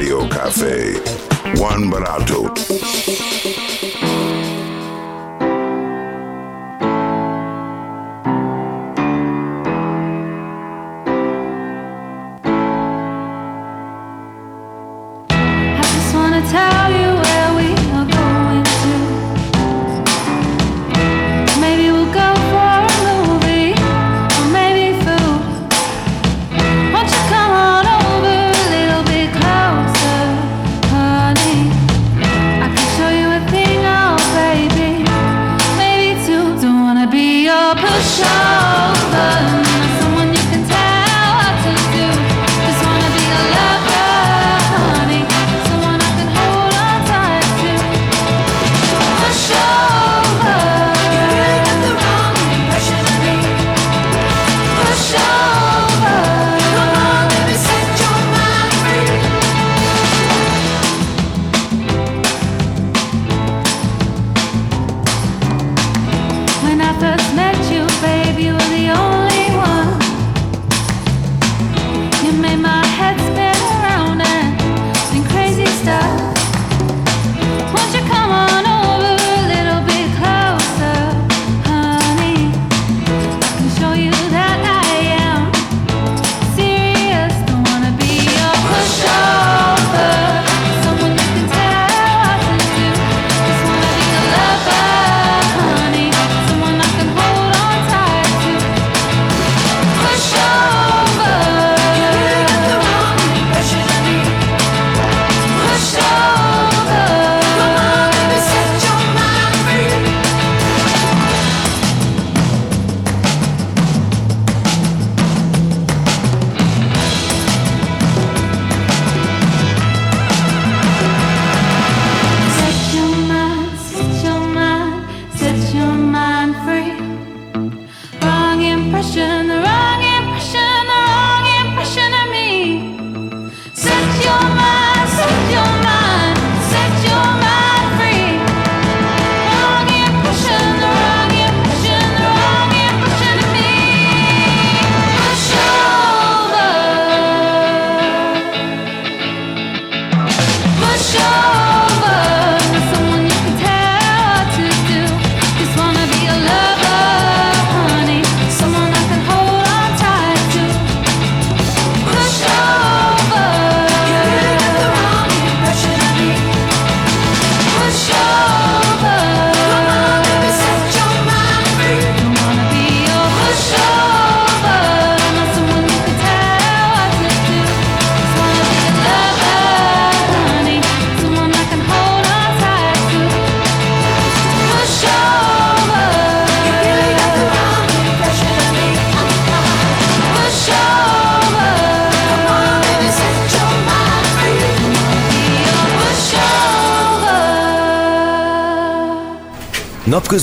Radio Cafe. Juan Barato.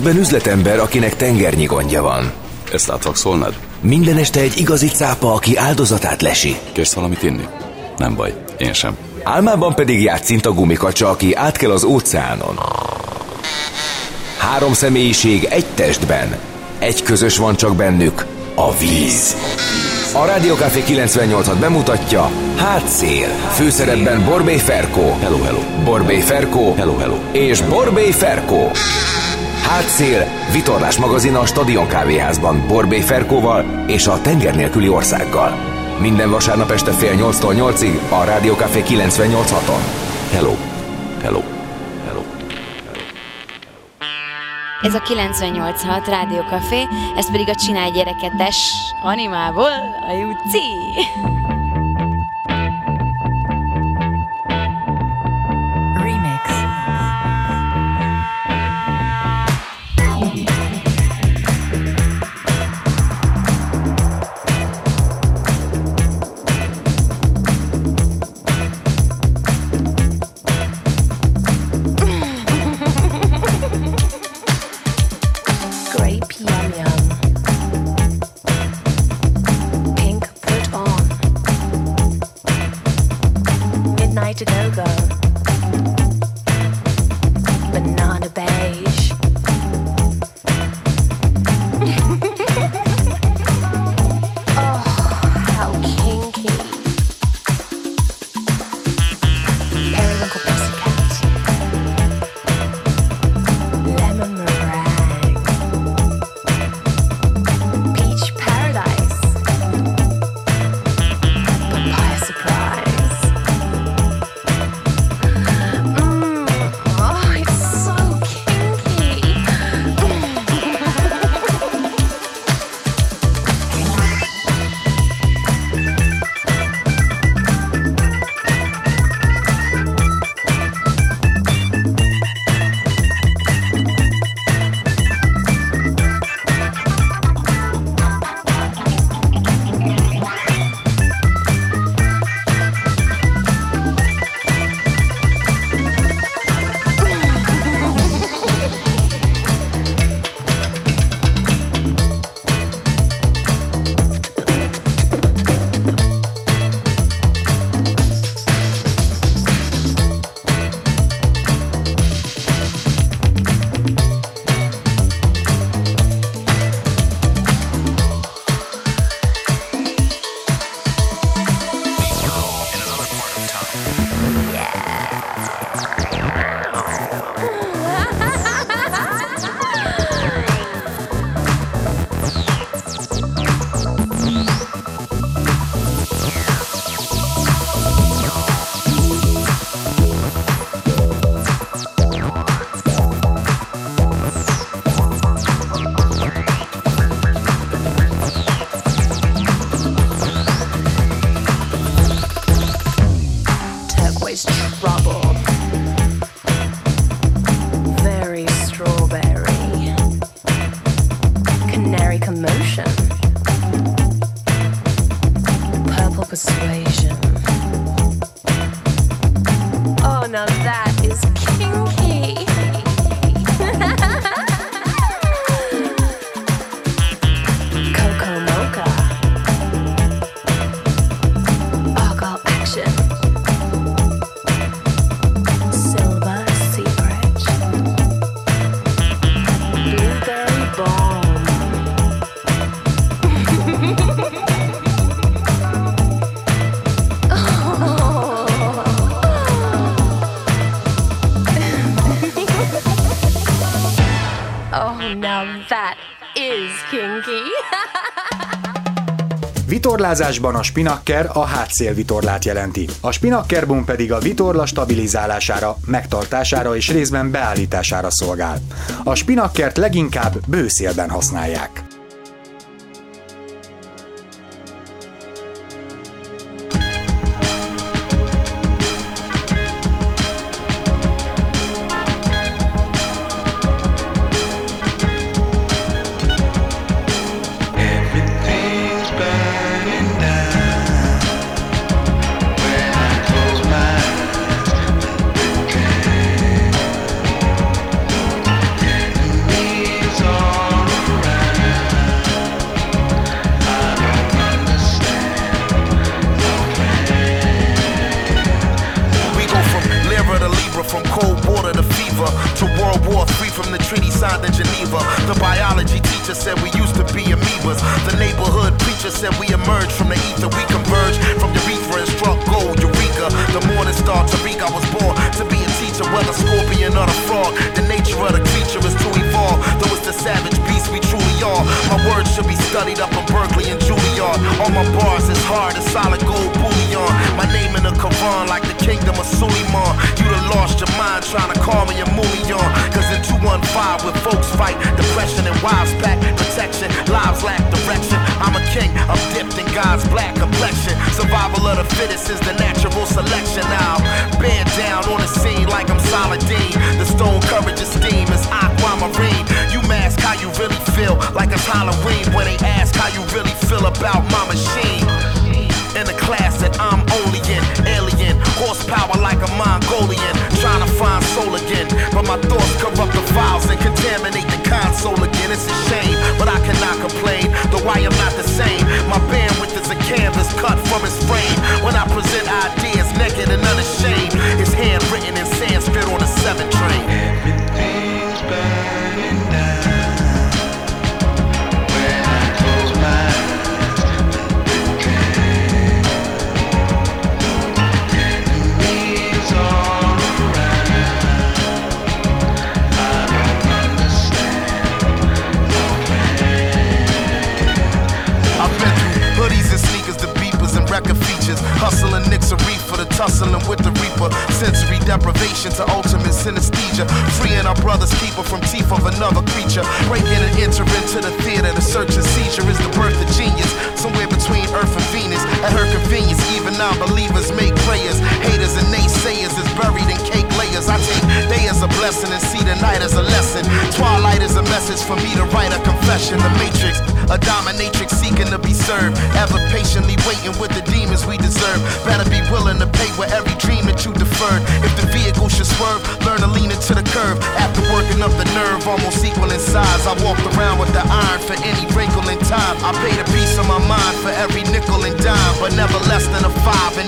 Napközben üzletember, akinek tengernyi gondja van. Ezt látok szólnád? Minden este egy igazi cápa, aki áldozatát lesi. Kérsz valamit inni? Nem baj, én sem. Álmában pedig játszint a gumikacsa, aki átkel az óceánon. Három személyiség egy testben. Egy közös van csak bennük, a víz. A Rádiókafé 98-at bemutatja Hátszél. Főszerepben Borbé Ferkó. Hello, hello. Borbé Ferkó. Hello, hello. És Borbé Ferkó. Hátszél, vitorlás magazin a Stadion Kávéházban Borbé Ferkóval és a tenger nélküli országgal. Minden vasárnap este fél nyolctól nyolcig a Rádiókafé 98.6-on. Hello. Hello. Ez a 98.6 Rádiókafé, ez pedig a Csinálj gyereketes animából, a Juci. Vitorlázásban a spinakker a hátszélvitorlát jelenti. A spinakkerbum pedig a vitorla stabilizálására, megtartására és részben beállítására szolgál. A spinakkert leginkább bőszélben használják.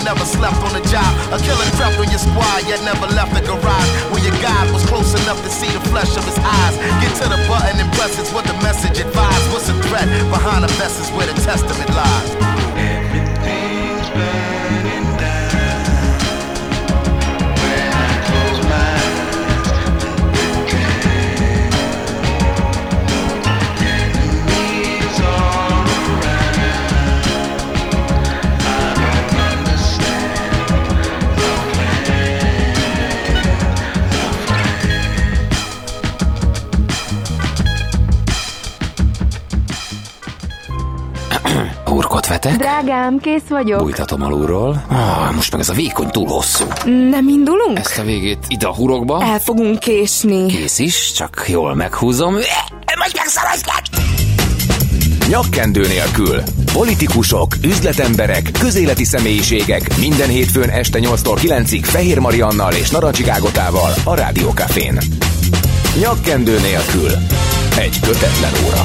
never slept on the job. A killer crept on your squad, yet never left the garage. When your God was close enough to see the flesh of his eyes. Get to the button and press it's what the message advised. What's the threat behind the message where the testament lies. Drágám, kész vagyok. Bújtatom alulról. Ah, most meg ez a vékony túl hosszú. Nem indulunk? Ezt a végét ide a hurokba. El fogunk késni. Kész is, csak jól meghúzom. Most megszaladsz Nyakkendő nélkül. Politikusok, üzletemberek, közéleti személyiségek minden hétfőn este 8-tól 9-ig Fehér Mariannal és Narancsi Gágotával a Rádiókafén. Nyakkendő nélkül. Egy kötetlen óra.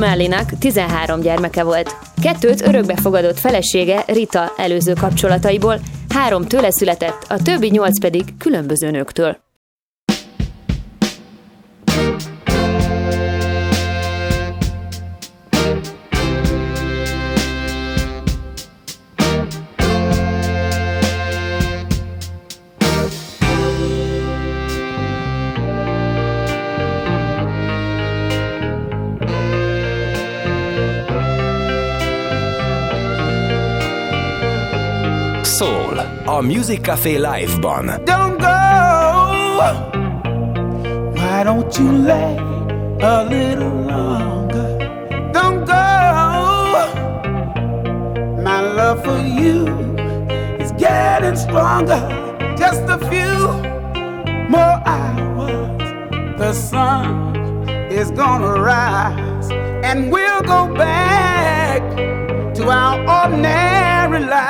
Marley-nak 13 gyermeke volt. Kettőt örökbefogadott felesége Rita előző kapcsolataiból, három tőle született, a többi nyolc pedig különböző nőktől. Music Café Live-ban. Don't go, why don't you lay a little longer? Don't go, my love for you is getting stronger. Just a few more hours, the sun is gonna rise, and we'll go back to our ordinary life.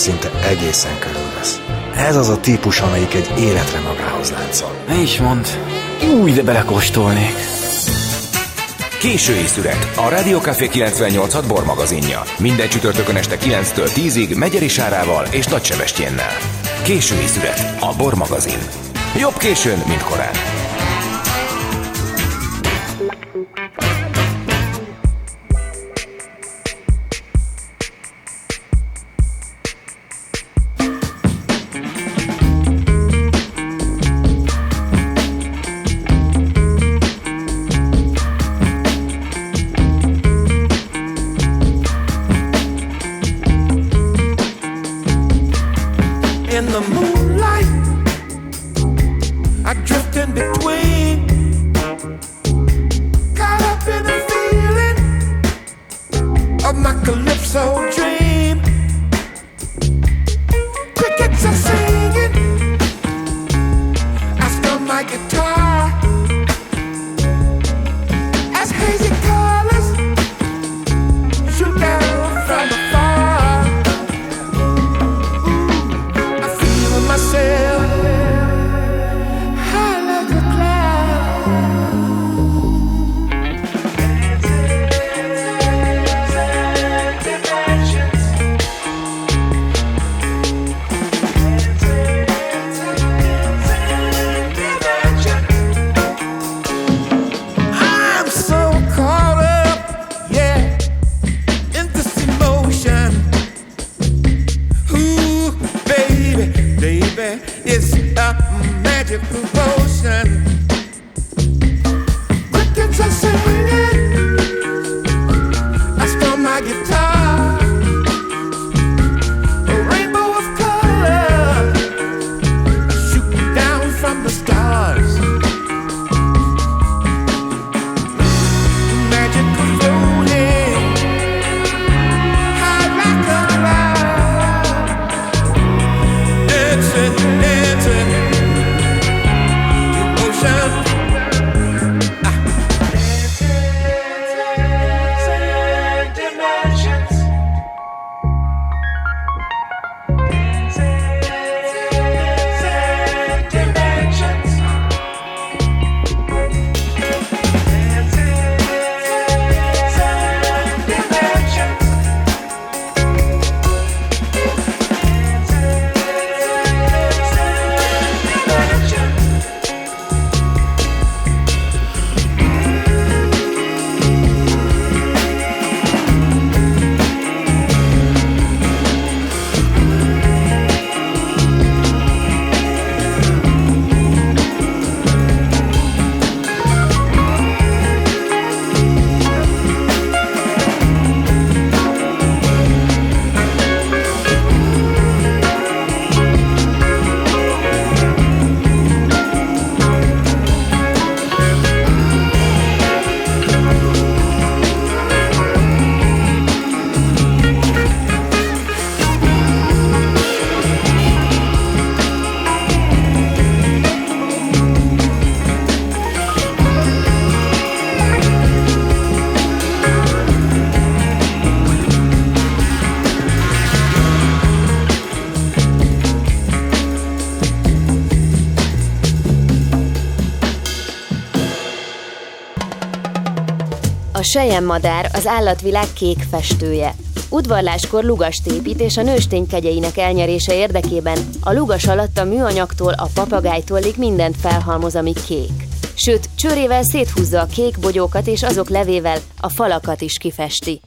szinte egészen körülvesz. Ez az a típus, amelyik egy életre magához láncol. Ne is mond, új, de belekóstolnék. Késői szüret. a Rádiókafé 98 bor magazinja. Minden csütörtökön este 9-től 10-ig Megyeri Sárával és Nagy Késői szüret. a BorMagazin. Jobb későn, mint korán. sejemmadár az állatvilág kék festője. Udvarláskor lugast épít és a nőstény kegyeinek elnyerése érdekében a lugas alatt a műanyagtól a papagájtollig mindent felhalmoz, ami kék. Sőt, csőrével széthúzza a kék bogyókat és azok levével a falakat is kifesti.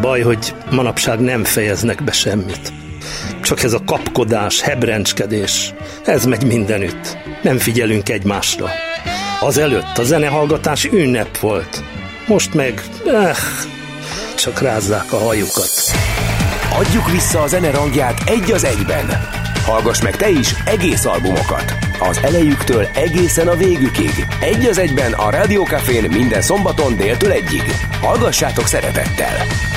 baj, hogy manapság nem fejeznek be semmit. Csak ez a kapkodás, hebrencskedés, ez megy mindenütt. Nem figyelünk egymásra. Az előtt a zenehallgatás ünnep volt. Most meg, eh, csak rázzák a hajukat. Adjuk vissza a zene rangját egy az egyben. Hallgass meg te is egész albumokat. Az elejüktől egészen a végükig. Egy az egyben a Rádiókafén minden szombaton déltől egyig. Hallgassátok szeretettel!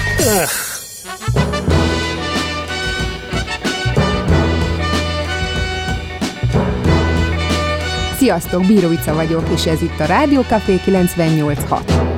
Sziasztok, Bíró vagyok, és ez itt a Rádió Café 98.6.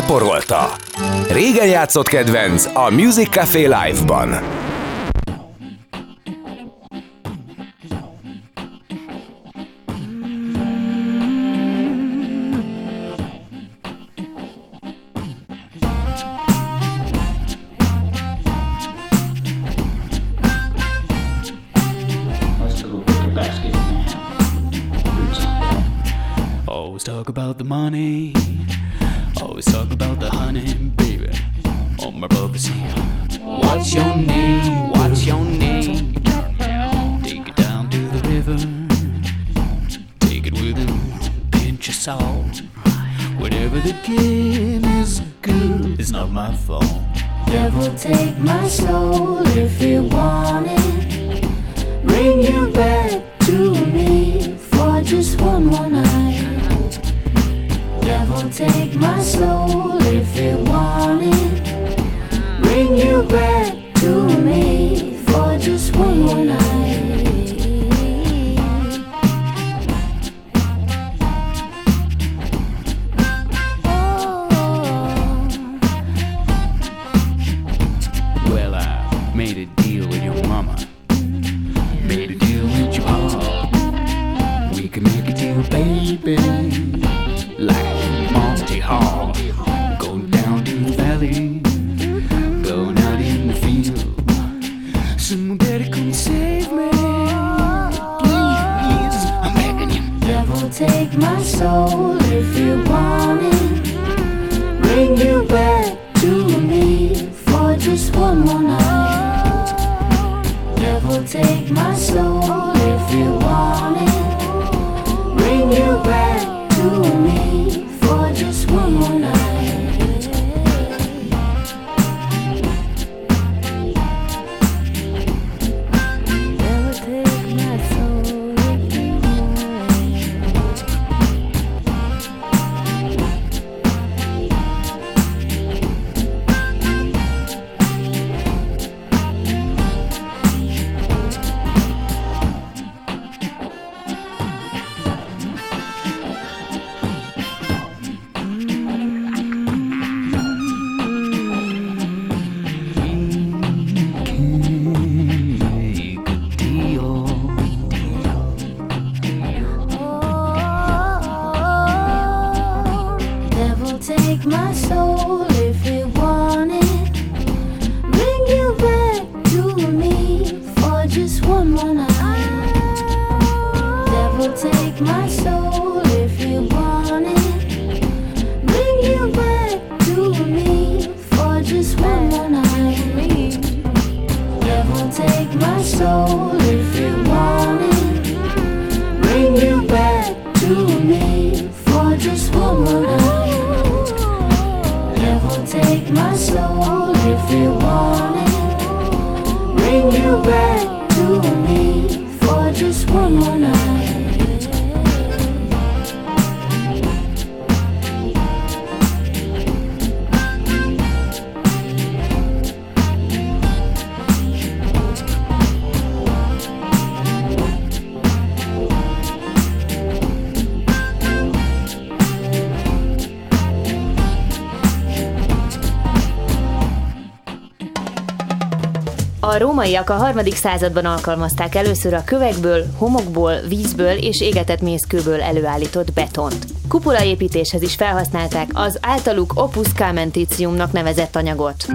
leporolta. Régen játszott kedvenc a Music Café Live-ban. Rómaiak a harmadik században alkalmazták először a kövekből, homokból, vízből és égetett mészkőből előállított betont. Kupolaépítéshez is felhasználták az általuk opus camentitiumnak nevezett anyagot.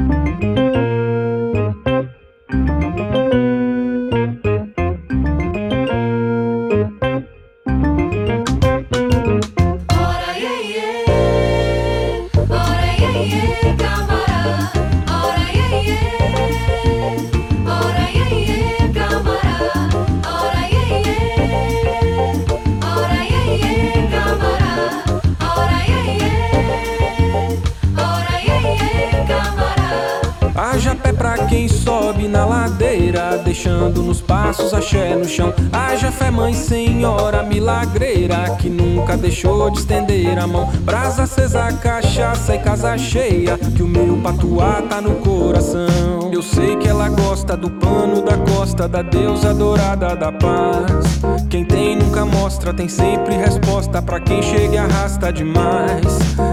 Milagreira, que nunca deixou de estender a mão. Brasa acesa, cachaça e casa cheia, que o meu patuá tá no coração. Eu sei que ela gosta do pano da costa, da deusa adorada da paz. Quem tem nunca mostra, tem sempre resposta pra quem chega e arrasta demais.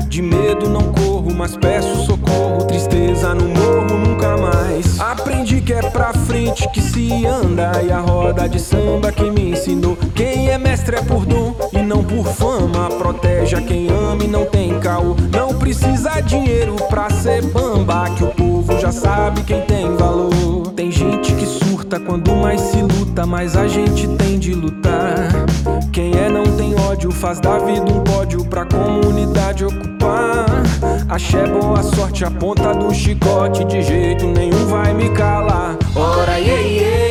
De medo não corro, mas peço socorro, tristeza no morro nunca mais. Aprendi que é pra frente que se anda e a roda de samba quem me ensinou. Quem é mestre é por dom e não por fama. Protege a quem ama e não tem caô. Não precisa dinheiro pra ser bamba, que o povo já sabe quem tem valor. Tem gente que surta quando mais se luta, mas a gente tem de lutar. Não tem ódio, faz da vida um pódio pra comunidade ocupar. Axé, boa sorte, a ponta do chicote, de jeito nenhum vai me calar. Ora, iê, iê,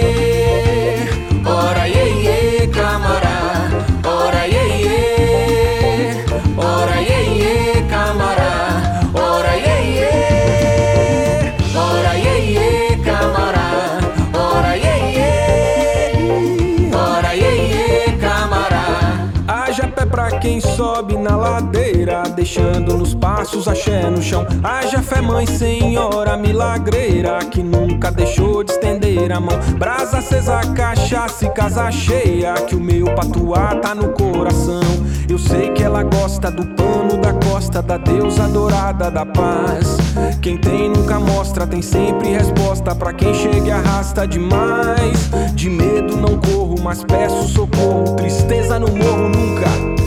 deixando nos passos axé no chão. Haja fé, mãe, senhora milagreira, que nunca deixou de estender a mão. Brasa acesa, cachaça e casa cheia, que o meu patuá tá no coração. Eu sei que ela gosta do pano da costa, da deusa dourada da paz. Quem tem nunca mostra, tem sempre resposta para quem chega e arrasta demais. De medo não corro, mas peço socorro. Tristeza no morro nunca.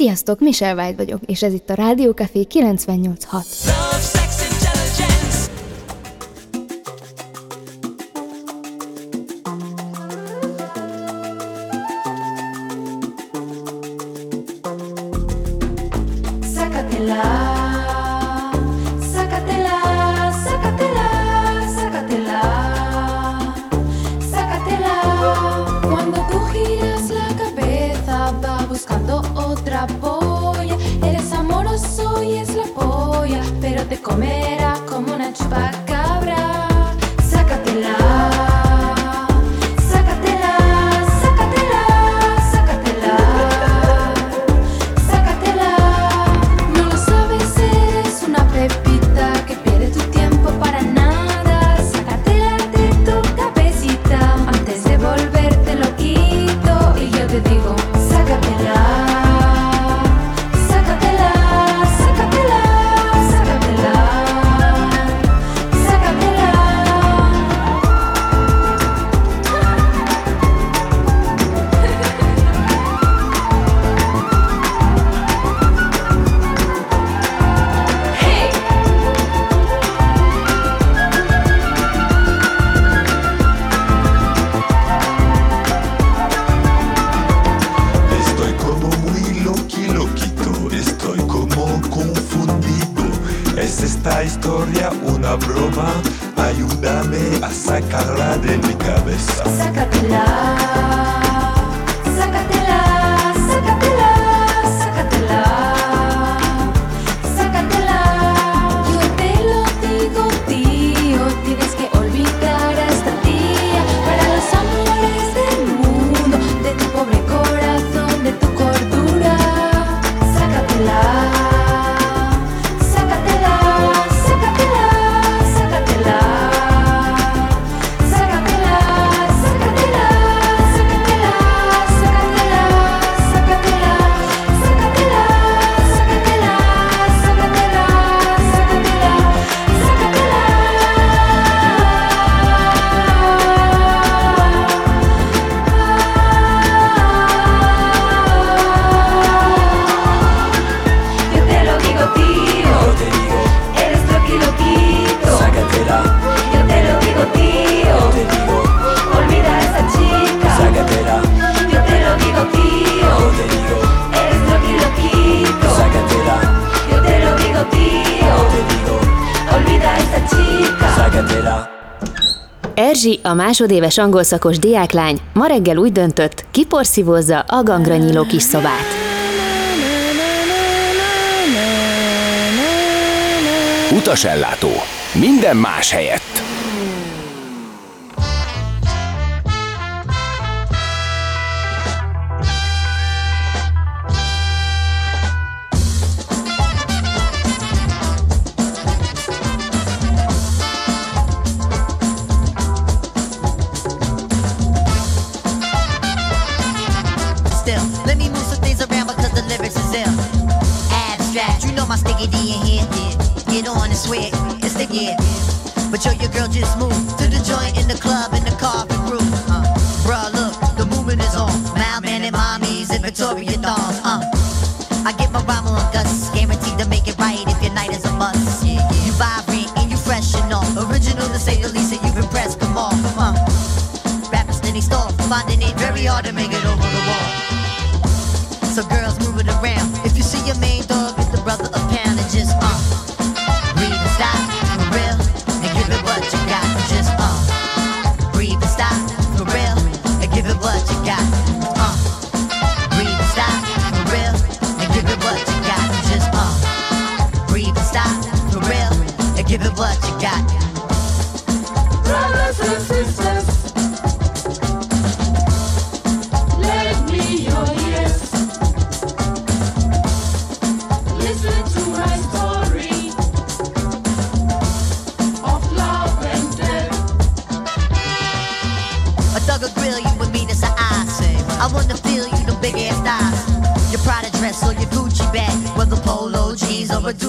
Sziasztok, Michelle White vagyok, és ez itt a Rádió Café 98.6. másodéves angol szakos diáklány ma reggel úgy döntött, kiporszívózza a gangra nyíló kis szobát. Utasellátó. Minden más helyett. Finding it very hard to make it over the wall. So girls move it around. If you see your main dog, get the brother a pound and just uh breathe and stop for real and give it what you got. Just uh breathe and stop for real and give it what you got. Uh breathe and stop for real and give it what you got. Just uh breathe and stop for real and give it what you got.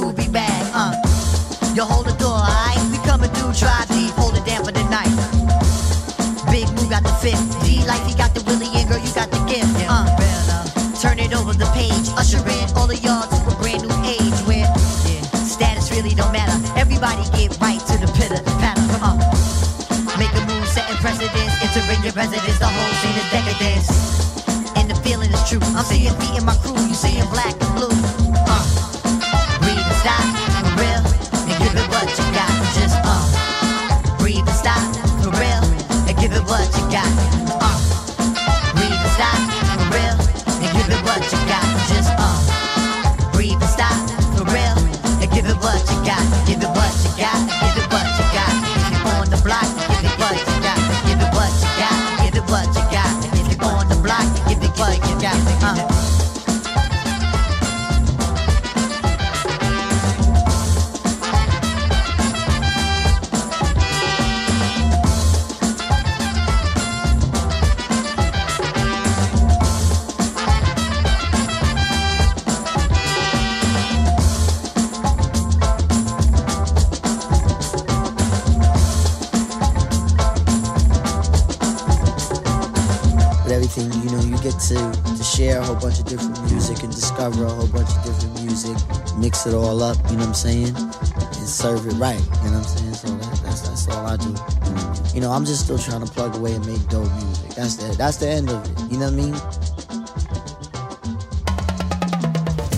Jeans or a discover a whole bunch of different music, mix it all up, you know what I'm saying? And serve it right, you know what I'm saying? So that, that's that's all I do. You know, I'm just still trying to plug away and make dope music. That's the that's the end of it. You know what I mean?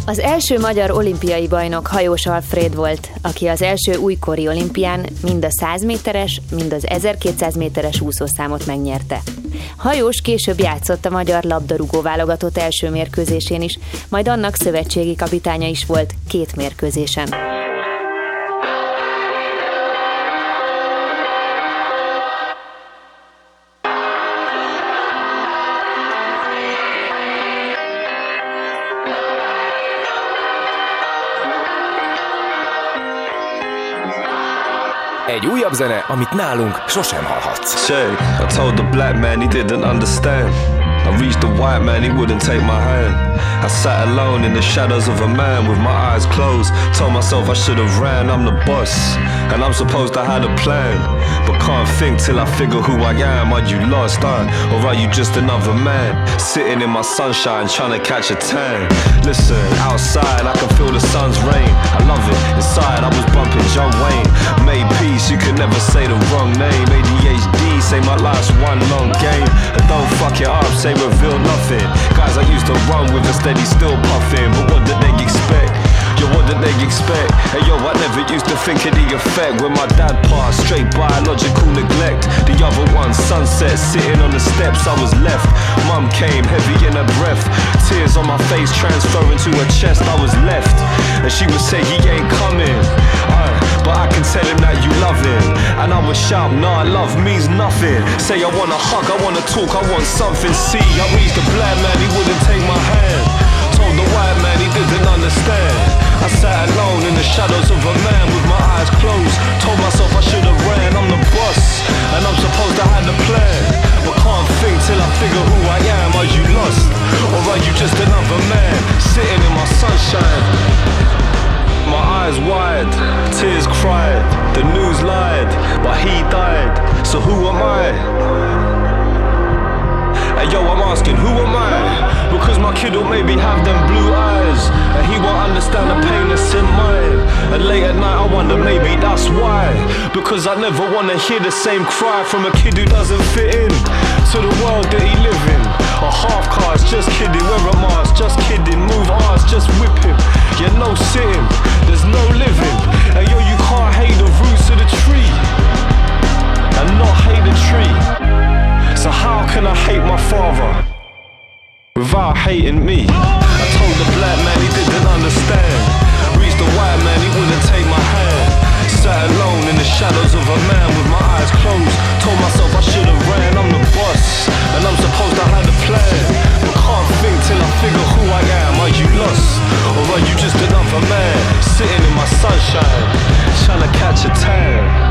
Az első magyar olimpiai bajnok Hajós Alfred volt, aki az első újkori olimpián mind a 100 méteres, mind az 1200 méteres úszószámot megnyerte. Hajós később játszott a magyar labdarúgó válogatott első mérkőzésén is, majd annak szövetségi kapitánya is volt két mérkőzésen. Egy újabb zene, amit nálunk sosem hallhatsz. Check, I told the black man he didn't understand. I reached the white man, he wouldn't take my hand. I sat alone in the shadows of a man with my eyes closed. Told myself I should have ran, I'm the boss. And I'm supposed to have a plan. But can't think till I figure who I am. Are you lost, huh? Or are you just another man? Sitting in my sunshine, trying to catch a tan. Listen, outside I can feel the sun's rain. I love it. Inside I was bumping John Wayne. Made peace, you could never say the wrong name. ADHD, say my life's one long game. And don't fuck it up, say reveal nothing. Guys I used to run with a steady still puffing. But what did they expect? Yo, what did they expect? Hey yo, I never used to think of the effect when my dad passed. Straight biological neglect. The other one, sunset, sitting on the steps, I was left. Mum came, heavy in her breath. Tears on my face, transferring to her chest, I was left. And she would say, he ain't coming. But I can tell him that you love him. And I would shout, nah, love means nothing. Say, I wanna hug, I wanna talk, I want something. See, I reached the black man, he wouldn't take my hand. Told the white man he didn't understand. I sat alone in the shadows of a man with my eyes closed. Told myself I should have ran, I'm the boss. And I'm supposed to have the plan. But can't think till I figure who I am. Are you lost? Or are you just another man sitting in my sunshine? My eyes wide, tears cried, the news lied, but he died. So who am I? Hey yo, I'm asking, who am I? Because my kid will maybe have them blue eyes, and he won't understand the pain that's in mine. And late at night, I wonder maybe that's why. Because I never wanna hear the same cry from a kid who doesn't fit in to the world that he live in. A half cars, just kidding, wear a mask, just kidding, move ours, just whip him. Yeah, no sitting, no living. And yo, you can't hate the roots of the tree and not hate the tree. So how can I hate my father without hating me? I told the black man he didn't understand. Reached the white man, he wouldn't. Sat alone in the shadows of a man with my eyes closed. Told myself I should have ran, I'm the boss. And I'm supposed to have a plan. But can't think till I figure who I am. Are you lost? Or are you just another man? Sitting in my sunshine, trying to catch a tan.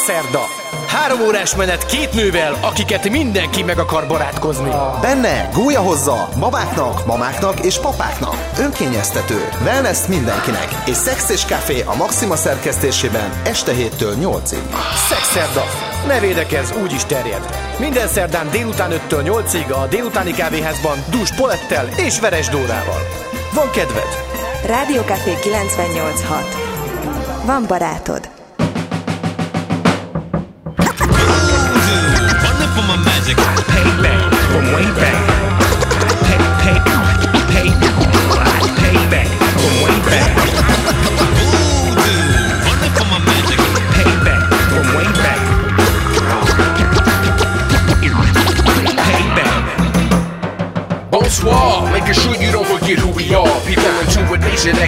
Szexszerda. Három órás menet két nővel, akiket mindenki meg akar barátkozni. Benne gólya hozza babáknak, mamáknak és papáknak. Önkényeztető, wellness mindenkinek. És szex és kávé a Maxima szerkesztésében este 7-től 8-ig. Szexszerda. Ne védekez, úgy is terjed. Minden szerdán délután 5-től 8-ig a délutáni kávéházban Dús Polettel és Veres Dórával. Van kedved? Rádiókafé 98.6. Van barátod.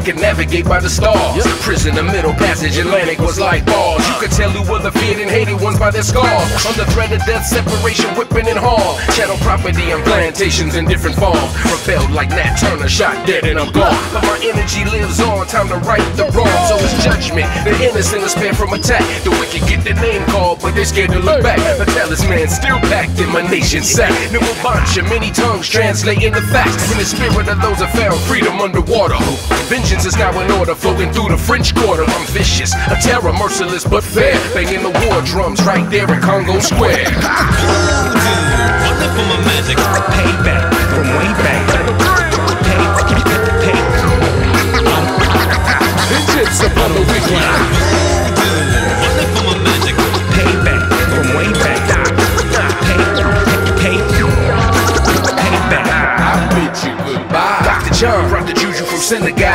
That can navigate by the stars. Prison, the middle passage, Atlantic was like bars. You could tell who were the feared and hated ones by their scars. Under threat of death, separation, whipping and harm. Chattel property and plantations in different forms. Repelled like Nat Turner, shot dead and I'm gone. But my energy lives on, time to right the wrong. So it's judgment. The innocent is spared from attack. The wicked get their name called, but they're scared to look back. The talisman still packed in my nation's sack. New bunch of many tongues translating the facts. In the spirit of those who found freedom underwater. Vengeance is now in order, flowing through the French Quarter. I'm vicious, a terror, merciless but fair. Banging the war drums right there in Congo Square. For my magic. Payback from way back. Pay, pay, Vengeance upon the wicked. For my magic. Payback from way back. Pay, pay, payback. I bid you goodbye. Dr. John brought the juju from Senegal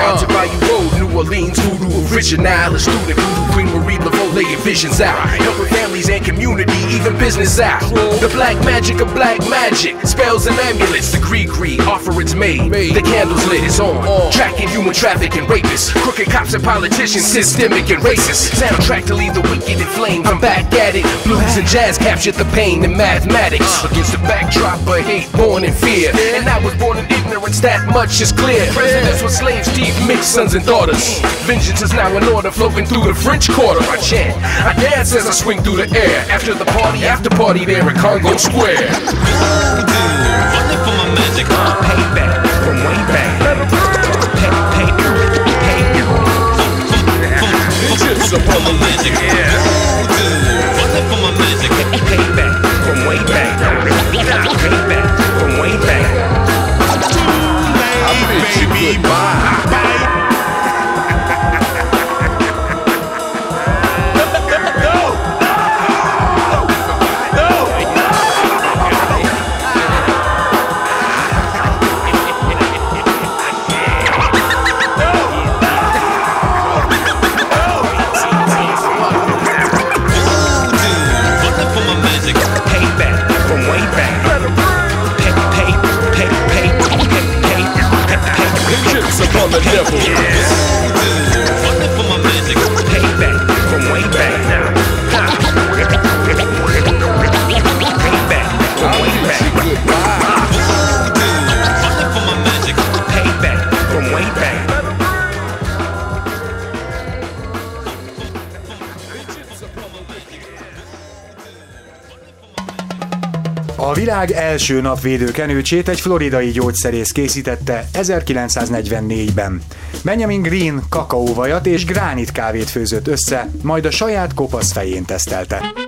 Road, New Orleans, original. A student voodoo queen Marie Laveau laying visions out. Helping families and community, even business out. The black magic of black magic. Spells and amulets, the gree offer it's made. The candles lit, it's on. Tracking human traffic and rapists. Crooked cops and politicians, systemic and racist. Soundtrack to leave the wicked in flames. I'm back at it. Blues and jazz captured the pain in mathematics. Against the backdrop of hate, born in fear. And I was born in ignorance, that much is clear. Presidents were slaves, deep mixed sons and daughters. Vengeance is now in order, flowing through the French Quarter. I chant, I dance as I swing through the air. After the party, after party there in Congo Square. Running for my magic. Payback from way back. Pay, pay, pay. Vengeance upon the magic. Running for my magic. Payback from way back. Payback from way back. I bid you goodbye. The devil. A világ első napvédő kenőcsét egy floridai gyógyszerész készítette 1944-ben. Benjamin Green kakaóvajat és gránit kávét főzött össze, majd a saját kopasz fején tesztelte.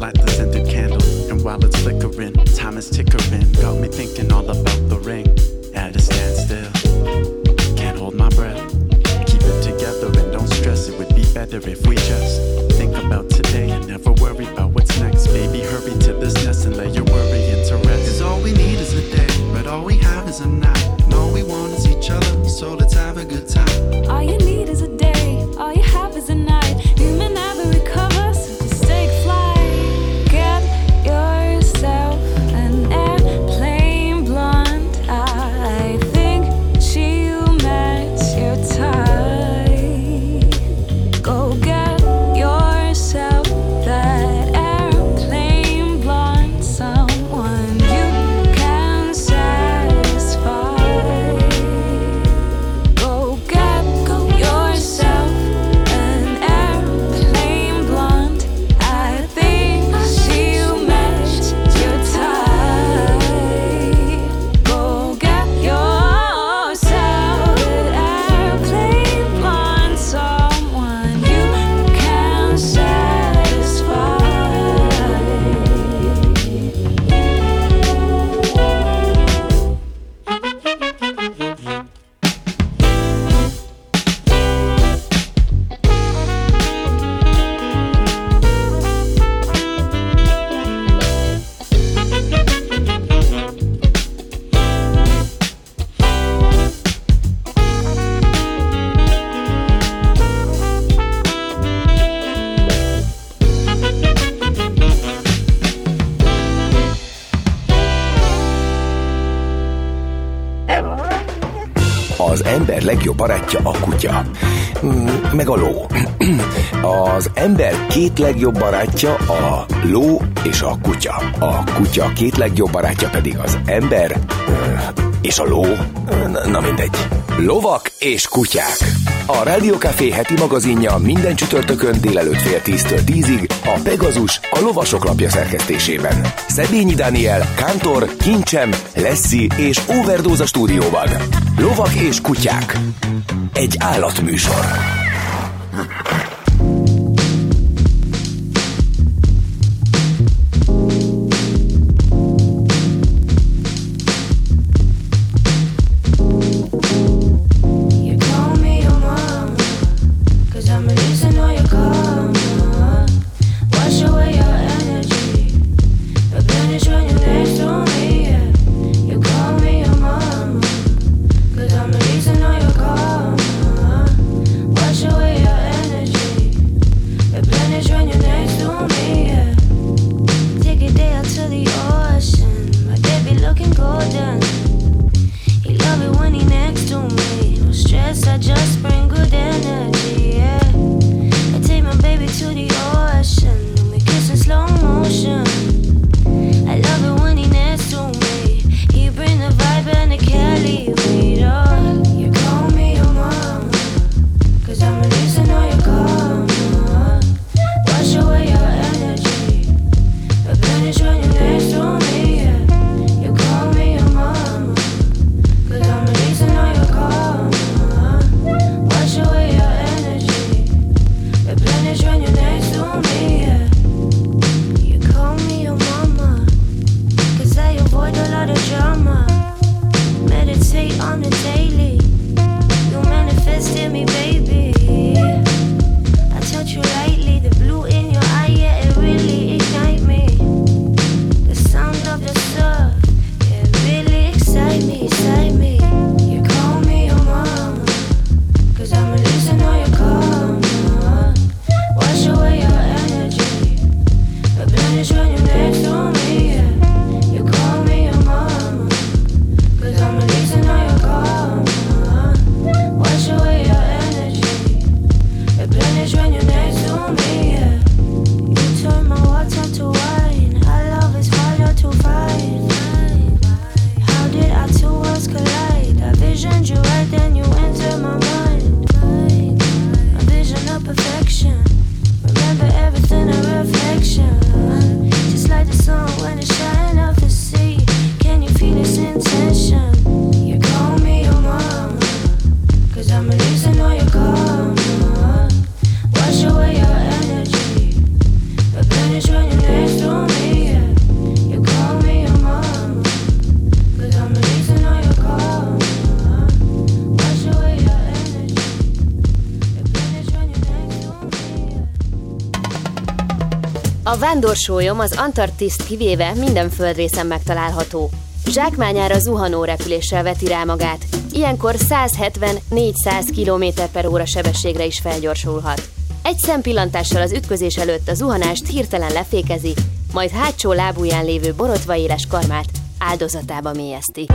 light the scented candle, and while it's flickering, time is tickering. Az ember legjobb barátja a kutya. Mm, meg a ló. Az ember két legjobb barátja a ló és a kutya. A kutya két legjobb barátja pedig az ember és a ló. Na mindegy. Lovak és kutyák. A Rádiókafé heti magazinja minden csütörtökön délelőtt fél 10-től a Pegazus a lovasok lapja szerkesztésében. Szebényi Dániel, Kántor, Kincsem, Leszi és Overdóza stúdióban. Lovak és kutyák. Egy állatműsor. Vándorsólyom az Antarktiszt kivéve minden földrészen megtalálható. Zsákmányára zuhanó repüléssel veti rá magát, ilyenkor 170-400 km per óra sebességre is felgyorsulhat. Egy szempillantással az ütközés előtt a zuhanást hirtelen lefékezi, majd hátsó lábuján lévő borotva éles karmát áldozatába mélyezti.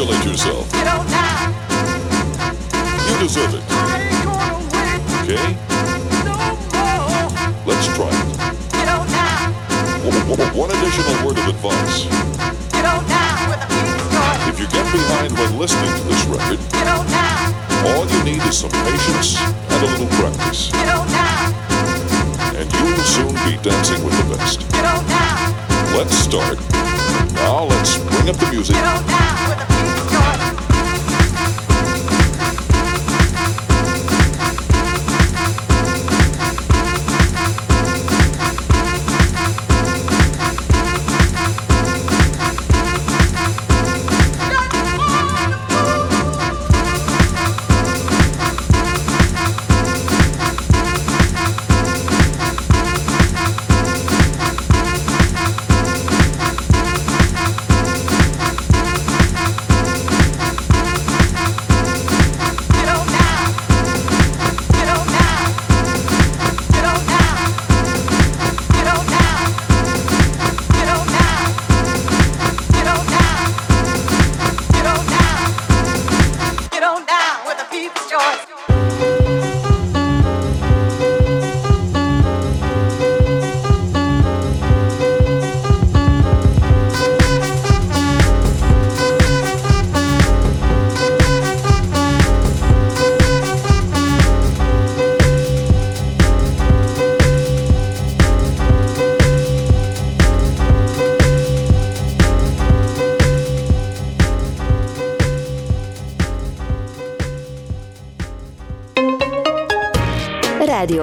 Congratulate yourself. You deserve it. Okay? Let's try it. One additional word of advice. If you get behind when listening to this record, all you need is some patience and a little practice. And you will soon be dancing with the best. Let's start. Now let's bring up the music.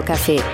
Café.